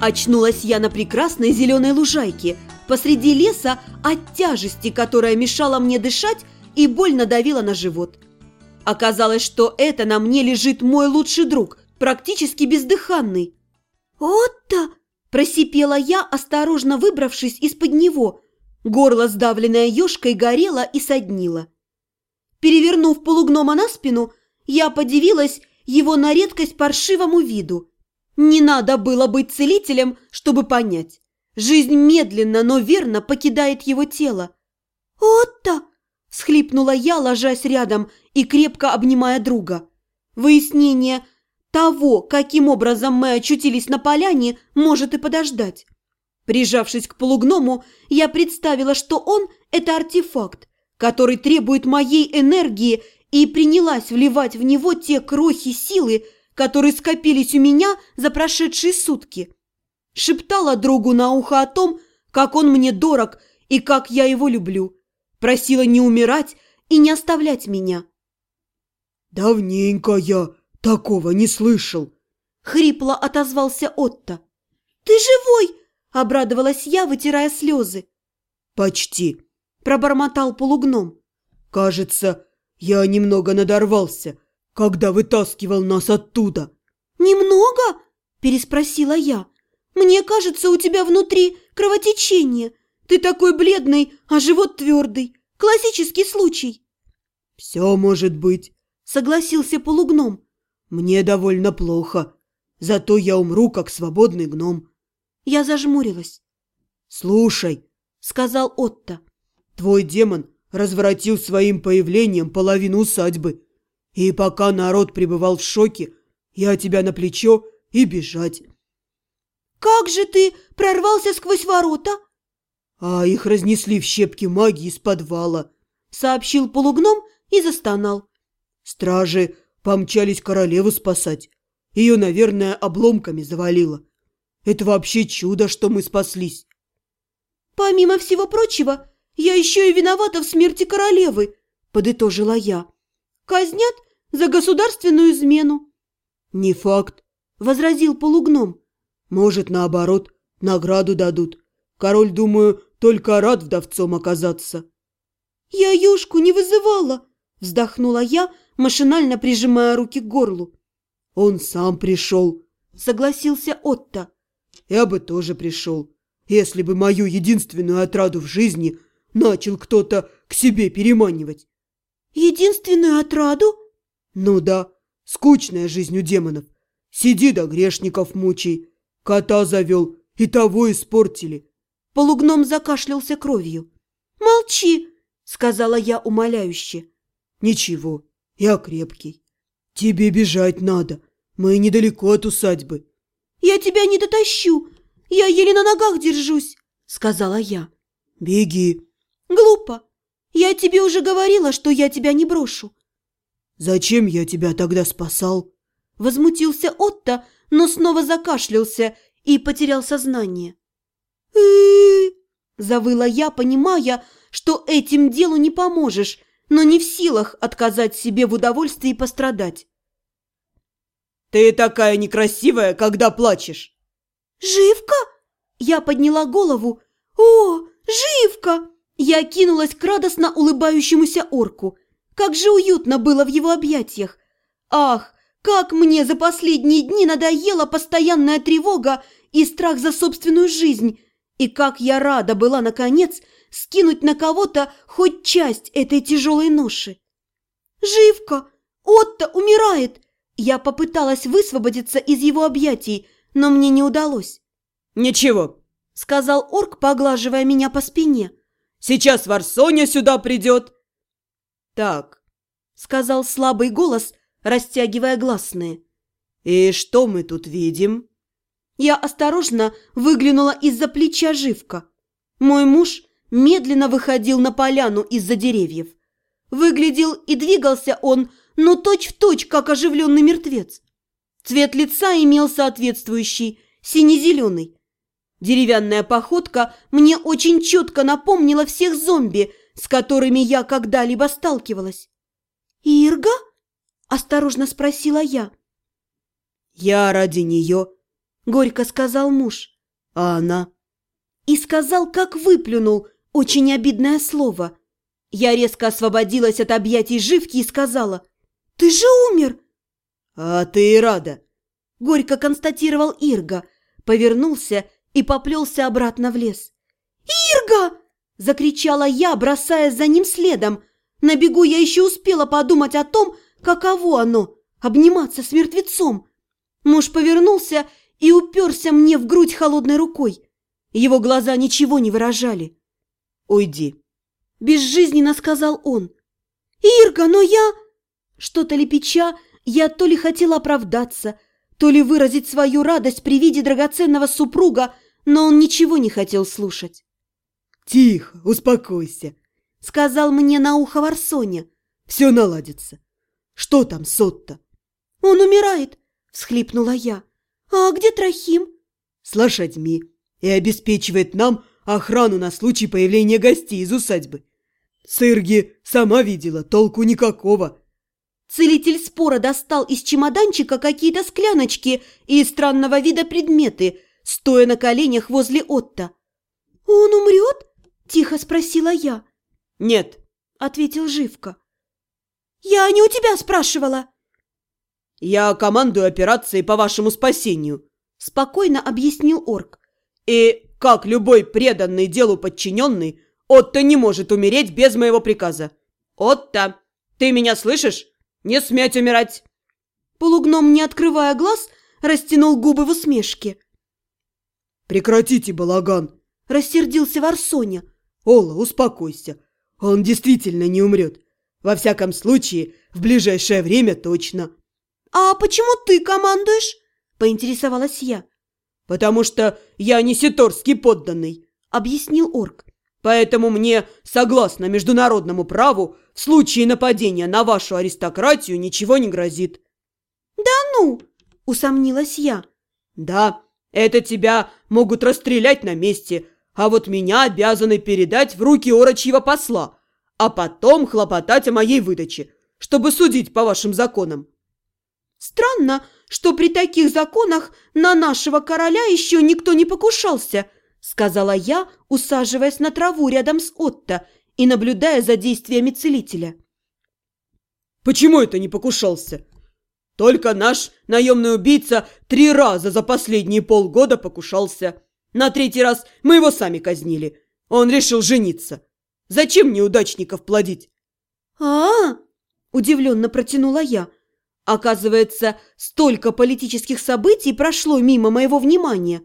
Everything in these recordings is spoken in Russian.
Очнулась я на прекрасной зеленой лужайке, посреди леса от тяжести, которая мешала мне дышать и больно давила на живот. Оказалось, что это на мне лежит мой лучший друг, практически бездыханный. «Отто!» – просипела я, осторожно выбравшись из-под него. Горло, сдавленное ежкой, горело и соднило. Перевернув полугнома на спину, я подивилась его на редкость паршивому виду – не надо было быть целителем, чтобы понять. Жизнь медленно, но верно покидает его тело. «Отто!» – схлипнула я, ложась рядом и крепко обнимая друга. Выяснение того, каким образом мы очутились на поляне, может и подождать. Прижавшись к полугному, я представила, что он – это артефакт, который требует моей энергии, и принялась вливать в него те крохи силы, которые скопились у меня за прошедшие сутки. Шептала другу на ухо о том, как он мне дорог и как я его люблю. Просила не умирать и не оставлять меня. «Давненько я такого не слышал», — хрипло отозвался Отто. «Ты живой!» — обрадовалась я, вытирая слезы. «Почти», — пробормотал полугном. «Кажется, я немного надорвался, когда вытаскивал нас оттуда». «Немного?» – переспросила я. «Мне кажется, у тебя внутри кровотечение. Ты такой бледный, а живот твердый. Классический случай». «Все может быть», – согласился полугном. «Мне довольно плохо. Зато я умру, как свободный гном». Я зажмурилась. «Слушай», – сказал Отто, – «твой демон разворотил своим появлением половину усадьбы. И пока народ пребывал в шоке, я тебя на плечо и бежать. «Как же ты прорвался сквозь ворота?» «А их разнесли в щепки магии из подвала», — сообщил полугном и застонал. «Стражи помчались королеву спасать. Ее, наверное, обломками завалило. Это вообще чудо, что мы спаслись». «Помимо всего прочего, я еще и виновата в смерти королевы», — подытожила я. Казнят за государственную измену. Не факт, возразил полугном. Может, наоборот, награду дадут. Король, думаю, только рад вдовцом оказаться. Я Юшку не вызывала, вздохнула я, машинально прижимая руки к горлу. Он сам пришел, согласился Отто. Я бы тоже пришел, если бы мою единственную отраду в жизни начал кто-то к себе переманивать. Единственную отраду? Ну да, скучная жизнь у демонов. Сиди да грешников мучай. Кота завел, и того испортили. Полугном закашлялся кровью. «Молчи!» — сказала я умоляюще. «Ничего, я крепкий. Тебе бежать надо. Мы недалеко от усадьбы». «Я тебя не дотащу. Я еле на ногах держусь», — сказала я. «Беги». «Глупо. Я тебе уже говорила, что я тебя не брошу. Зачем я тебя тогда спасал? Возмутился Отто, но снова закашлялся и потерял сознание. Завыла я, понимая, что этим делу не поможешь, но не в силах отказать себе в удовольствии пострадать. «Ты такая некрасивая, когда плачешь!» «Живка?» Я подняла голову. «О, живка!» Я кинулась к радостно улыбающемуся орку. Как же уютно было в его объятиях. Ах, как мне за последние дни надоела постоянная тревога и страх за собственную жизнь. И как я рада была, наконец, скинуть на кого-то хоть часть этой тяжелой ноши. «Живка! Отто умирает!» Я попыталась высвободиться из его объятий, но мне не удалось. «Ничего», — сказал орк, поглаживая меня по спине. Сейчас Варсоня сюда придет!» «Так», — сказал слабый голос, растягивая гласные. «И что мы тут видим?» Я осторожно выглянула из-за плеча Живка. Мой муж медленно выходил на поляну из-за деревьев. Выглядел и двигался он, но точь-в-точь, точь, как оживленный мертвец. Цвет лица имел соответствующий, сине-зеленый. Деревянная походка мне очень четко напомнила всех зомби, с которыми я когда-либо сталкивалась. «Ирга?» – осторожно спросила я. «Я ради нее», – горько сказал муж. А она? И сказал, как выплюнул, очень обидное слово. Я резко освободилась от объятий Живки и сказала, «Ты же умер!» «А ты и рада!» Горько констатировал Ирга, повернулся и поплелся обратно в лес. «Ирга!» – закричала я, бросаясь за ним следом. На бегу я еще успела подумать о том, каково оно – обниматься с мертвецом. Муж повернулся и уперся мне в грудь холодной рукой. Его глаза ничего не выражали. «Уйди», – безжизненно сказал он. «Ирга, но я...» Что-то лепеча, я то ли хотела оправдаться, то ли выразить свою радость при виде драгоценного супруга, но он ничего не хотел слушать. «Тихо, успокойся», — сказал мне на ухо Варсоня. «Все наладится. Что там Сотто?» «Он умирает», — всхлипнула я. «А где Трохим?» «С лошадьми и обеспечивает нам охрану на случай появления гостей из усадьбы. Сырги сама видела, толку никакого». Целитель спора достал из чемоданчика какие-то скляночки и странного вида предметы, стоя на коленях возле Отто. «Он умрет?» – тихо спросила я. «Нет», – ответил Живка. «Я не у тебя спрашивала». «Я командую операцией по вашему спасению», – спокойно объяснил орк. «И, как любой преданный делу подчиненный, Отто не может умереть без моего приказа. Отто, ты меня слышишь? Не сметь умирать!» Полугном, не открывая глаз, растянул губы в усмешке. «Прекратите балаган!» – рассердился Варсоня. «Ола, успокойся. Он действительно не умрет. Во всяком случае, в ближайшее время точно». «А почему ты командуешь?» – поинтересовалась я. «Потому что я не ситорский подданный», – объяснил орк. «Поэтому мне, согласно международному праву, в случае нападения на вашу аристократию ничего не грозит». «Да ну!» – усомнилась я. «Да, это тебя могут расстрелять на месте, а вот меня обязаны передать в руки орочьего посла, а потом хлопотать о моей выдаче, чтобы судить по вашим законам». «Странно, что при таких законах на нашего короля еще никто не покушался», сказала я, усаживаясь на траву рядом с Отто и наблюдая за действиями целителя. «Почему это не покушался?» Только наш наемный убийца три раза за последние полгода покушался. На третий раз мы его сами казнили. Он решил жениться. Зачем неудачников плодить? а, -а, -а удивленно протянула я. Оказывается, столько политических событий прошло мимо моего внимания.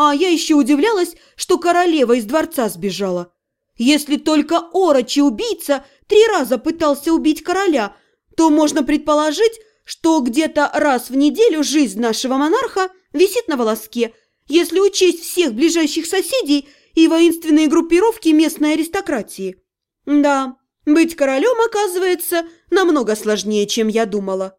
А я еще удивлялась, что королева из дворца сбежала. Если только орочий убийца три раза пытался убить короля, то можно предположить, что где-то раз в неделю жизнь нашего монарха висит на волоске, если учесть всех ближайших соседей и воинственные группировки местной аристократии. Да, быть королем, оказывается, намного сложнее, чем я думала.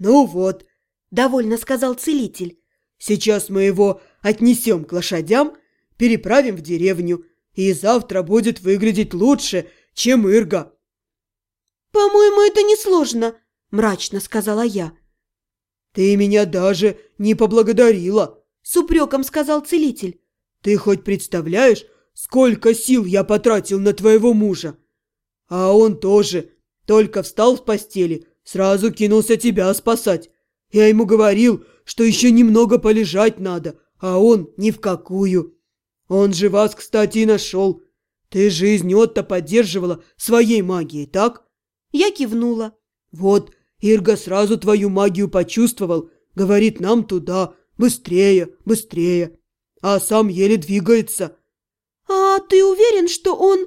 «Ну вот», — довольно сказал целитель, «сейчас мы его отнесем к лошадям, переправим в деревню, и завтра будет выглядеть лучше, чем Ирга». «По-моему, это несложно», – мрачно сказала я. «Ты меня даже не поблагодарила», – с упреком сказал целитель. «Ты хоть представляешь, сколько сил я потратил на твоего мужа? А он тоже, только встал с постели, сразу кинулся тебя спасать. Я ему говорил, что еще немного полежать надо, а он ни в какую. Он же вас, кстати, и нашел. Ты жизнь Отто поддерживала своей магией, так?» Я кивнула. «Вот, Ирга сразу твою магию почувствовал, говорит нам туда, быстрее, быстрее, а сам еле двигается». «А ты уверен, что он,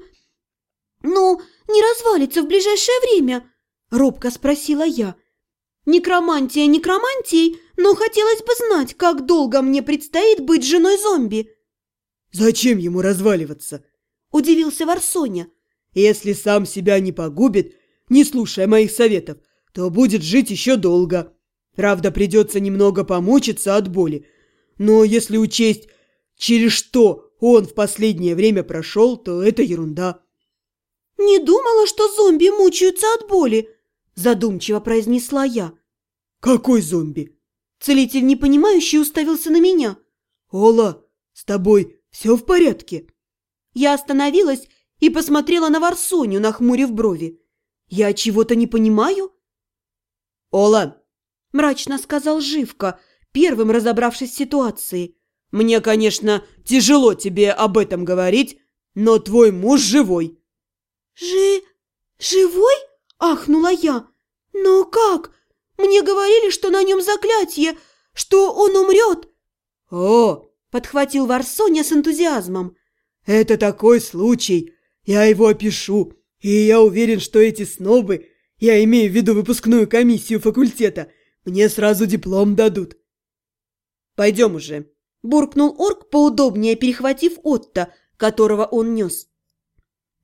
ну, не развалится в ближайшее время?» – робко спросила я. «Некромантия некромантией, но хотелось бы знать, как долго мне предстоит быть женой зомби». «Зачем ему разваливаться?» – удивился Варсоня. «Если сам себя не погубит, не слушая моих советов, то будет жить еще долго. Правда, придется немного помучиться от боли. Но если учесть, через что он в последнее время прошел, то это ерунда. «Не думала, что зомби мучаются от боли», – задумчиво произнесла я. «Какой зомби?» Целитель непонимающе уставился на меня. «Ола, с тобой все в порядке?» Я остановилась и посмотрела на Варсоню, нахмурив брови. «Я чего-то не понимаю?» «Ола!» – мрачно сказал Живка, первым разобравшись в ситуации. «Мне, конечно, тяжело тебе об этом говорить, но твой муж живой». «Жи... живой?» – ахнула я. «Но как? Мне говорили, что на нем заклятие, что он умрет!» «О!» – подхватил Варсоня с энтузиазмом. «Это такой случай! Я его опишу, и я уверен, что эти снобы, я имею в виду выпускную комиссию факультета, мне сразу диплом дадут». «Пойдем уже!» – буркнул орк, поудобнее перехватив Отто, которого он нес.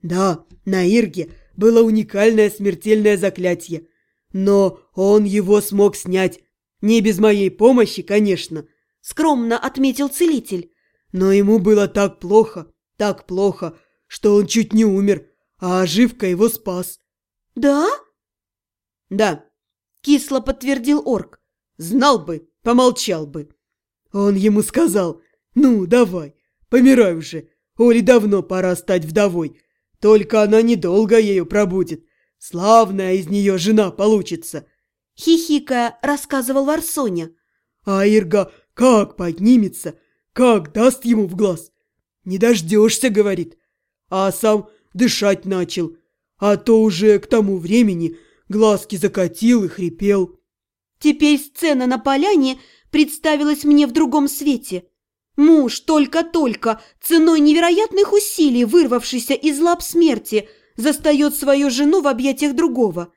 «Да, на Ирге было уникальное смертельное заклятие. Но он его смог снять. Не без моей помощи, конечно, скромно отметил целитель. Но ему было так плохо, так плохо, что он чуть не умер, а оживка его спас. Да? Да, кисло подтвердил орк. Знал бы, помолчал бы. Он ему сказал, ну, давай, помирай уже, Оле давно пора стать вдовой. Только она недолго ею пробудет. Славная из нее жена получится!» Хихикая, рассказывал Варсоня. «А Ирга как поднимется, как даст ему в глаз! Не дождешься, — говорит, а сам дышать начал, а то уже к тому времени глазки закатил и хрипел». Теперь сцена на поляне представилась мне в другом свете. Муж только-только, ценой невероятных усилий, вырвавшийся из лап смерти – застает свою жену в объятиях другого.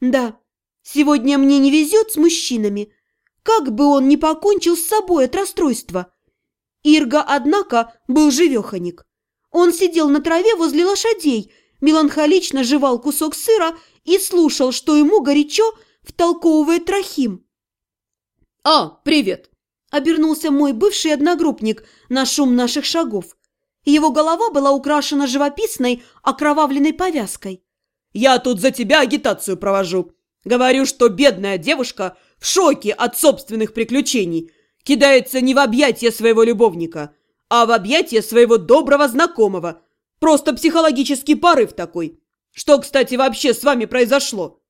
Да, сегодня мне не везет с мужчинами. Как бы он ни покончил с собой от расстройства. Ирга, однако, был живеханик. Он сидел на траве возле лошадей, меланхолично жевал кусок сыра и слушал, что ему горячо втолковывает Трохим. «А, привет!» – обернулся мой бывший одногруппник на шум наших шагов. Его голова была украшена живописной окровавленной повязкой. «Я тут за тебя агитацию провожу. Говорю, что бедная девушка в шоке от собственных приключений, кидается не в объятия своего любовника, а в объятия своего доброго знакомого. Просто психологический порыв такой. Что, кстати, вообще с вами произошло?»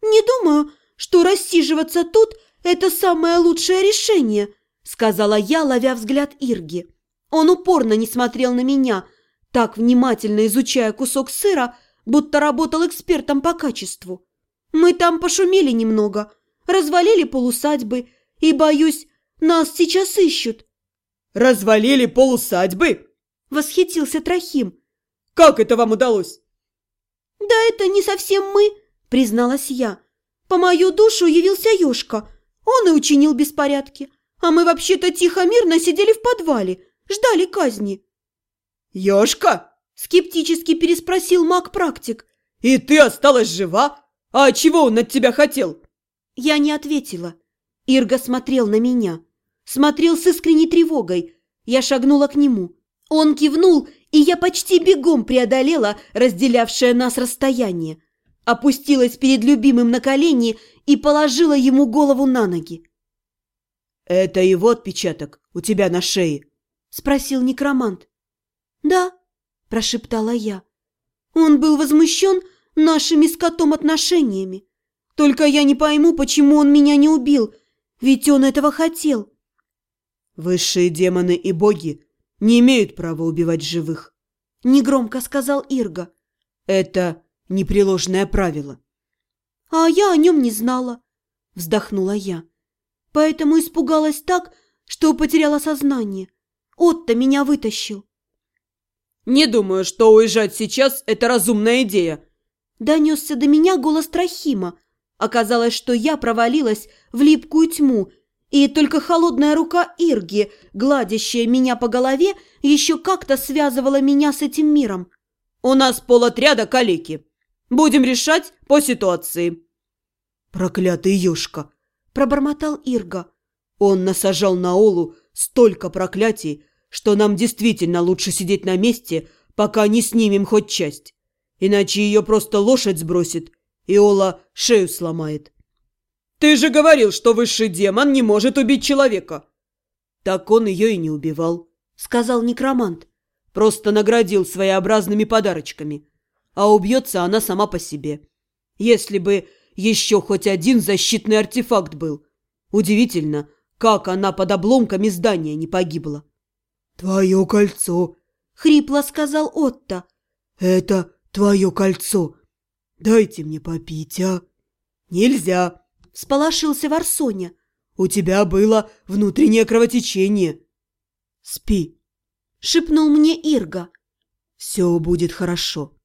«Не думаю, что рассиживаться тут – это самое лучшее решение», – сказала я, ловя взгляд Ирги. Он упорно не смотрел на меня, так внимательно изучая кусок сыра, будто работал экспертом по качеству. Мы там пошумели немного, развалили полусадьбы, и, боюсь, нас сейчас ищут. «Развалили полусадьбы?» – восхитился Трохим. «Как это вам удалось?» «Да это не совсем мы», – призналась я. «По мою душу явился Ёшка. Он и учинил беспорядки. А мы вообще-то тихо-мирно сидели в подвале, ждали казни». «Ёшка?» – скептически переспросил маг-практик. «И ты осталась жива? А чего он от тебя хотел?» Я не ответила. Ирга смотрел на меня. Смотрел с искренней тревогой. Я шагнула к нему. Он кивнул, и я почти бегом преодолела разделявшее нас расстояние. Опустилась перед любимым на колени и положила ему голову на ноги. «Это его отпечаток у тебя на шее?» – спросил некромант. «Да», – прошептала я. «Он был возмущен нашими с котом отношениями. Только я не пойму, почему он меня не убил, ведь он этого хотел». «Высшие демоны и боги не имеют права убивать живых», – негромко сказал Ирга. «Это непреложное правило». «А я о нем не знала», – вздохнула я. «Поэтому испугалась так, что потеряла сознание. Отто меня вытащил. «Не думаю, что уезжать сейчас – это разумная идея», – донесся до меня голос Трохима. Оказалось, что я провалилась в липкую тьму, и только холодная рука Ирги, гладящая меня по голове, еще как-то связывала меня с этим миром. «У нас полотряда калеки. Будем решать по ситуации». «Проклятый Ёшка!» – пробормотал Ирга. Он насажал на Олу столько проклятий, что нам действительно лучше сидеть на месте, пока не снимем хоть часть. Иначе ее просто лошадь сбросит, и Ола шею сломает. Ты же говорил, что высший демон не может убить человека. Так он ее и не убивал, сказал некромант. Просто наградил своеобразными подарочками. А убьется она сама по себе. Если бы еще хоть один защитный артефакт был. Удивительно, как она под обломками здания не погибла. «Твое кольцо!» — хрипло сказал Отто. «Это твое кольцо. Дайте мне попить, а?» «Нельзя!» — всполошился Варсоня. «У тебя было внутреннее кровотечение». «Спи!» — шепнул мне Ирга. «Все будет хорошо».